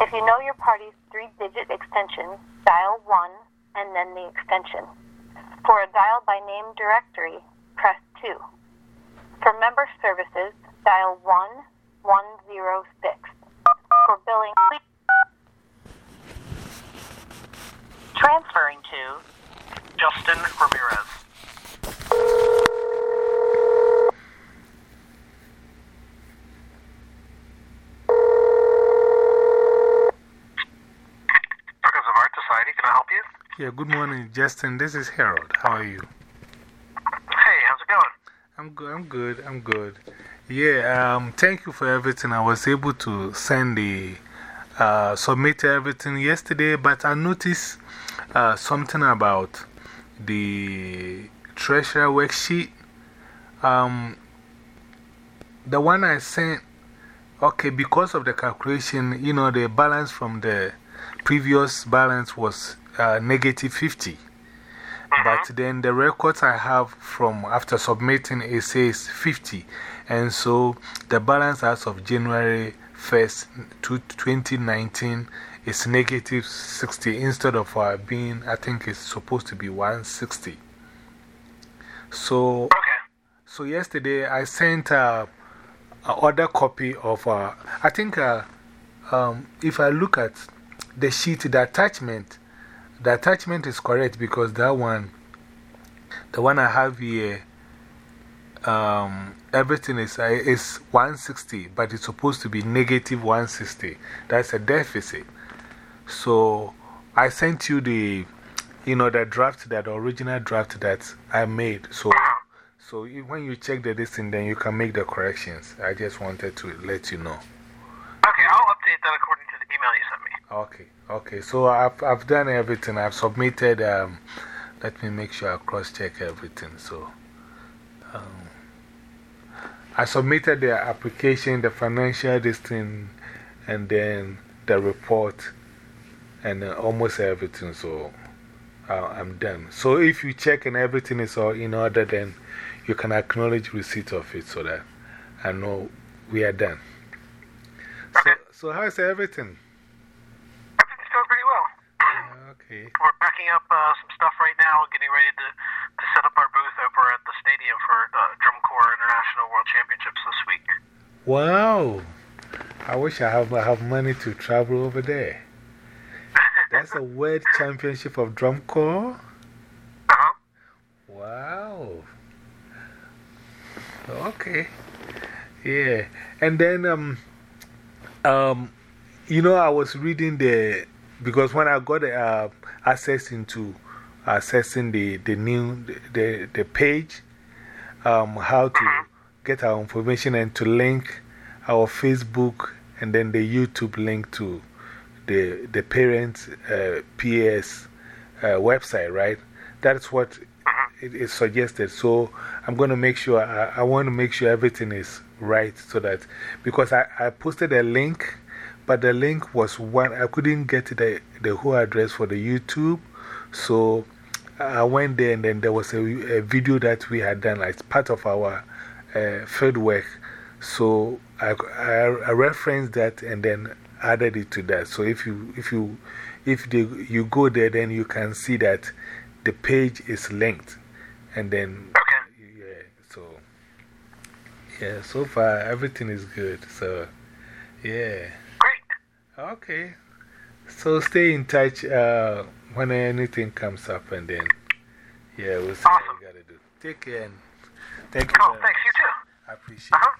If you know your party's three digit extension, dial 1 and then the extension. For a dial by name directory, press 2. For member services, dial 1106. For billing, please. Transferring to Justin Ramirez. Percussive Arts Society, can I help you? Yeah, good morning, Justin. This is Harold. How are you? Hey, how's it going? I'm good. I'm good. I'm good. Yeah, um, thank you for everything. I was able to send the uh, submit everything yesterday, but I noticed uh, something about the treasurer worksheet. Um, the one I sent, okay, because of the calculation, you know, the balance from the previous balance was uh, negative 50. But then the records I have from after submitting it says 50. And so the balance as of January 1st, 2019 is negative 60 instead of uh, being, I think it's supposed to be 160. So, Okay. so yesterday I sent uh, a other copy of, uh, I think uh, um, if I look at the sheet, the attachment, the attachment is correct because that one, the one I have here, um, everything is, uh, is 160, but it's supposed to be negative 160. That's a deficit. So I sent you the, you know, the draft, that original draft that I made. So, so when you check the listing, then you can make the corrections. I just wanted to let you know. Okay, I'll update that according to the email you sent me. Okay, okay. So I've, I've done everything. I've submitted. Um, let me make sure I cross check everything. So um, I submitted the application, the financial listing, and then the report, and uh, almost everything. So uh, I'm done. So if you check and everything is all in order, then you can acknowledge receipt of it so that I know we are done. So, so how's everything? Everything's going pretty well. Okay. We're packing up uh, some stuff right now, getting ready to, to set up our booth over at the stadium for the Drum Corps International World Championships this week. Wow. I wish I have, I have money to travel over there. That's a world championship of drum corps? Uh huh. Wow. Okay. Yeah. And then, um, um, you know, I was reading the, because when I got uh, access into accessing the, the new, the, the page, um, how to get our information and to link our Facebook and then the YouTube link to the, the parents' uh, PS uh, website, right? That's what it is suggested. So I'm going to make sure, I, I want to make sure everything is right so that, because I, I posted a link, but the link was one, I couldn't get the, the whole address for the YouTube. So I went there and then there was a, a video that we had done as part of our uh, field work. So I, I, I referenced that and then added it to that. So if you, if you, if they, you go there, then you can see that the page is linked. And then, Okay. yeah, so, yeah, so far everything is good. So, yeah. Okay. So stay in touch uh, when anything comes up and then, yeah, we'll see what Awesome. we gotta do. Take care and thank you. Oh, thanks. You too. I appreciate Uh it. huh.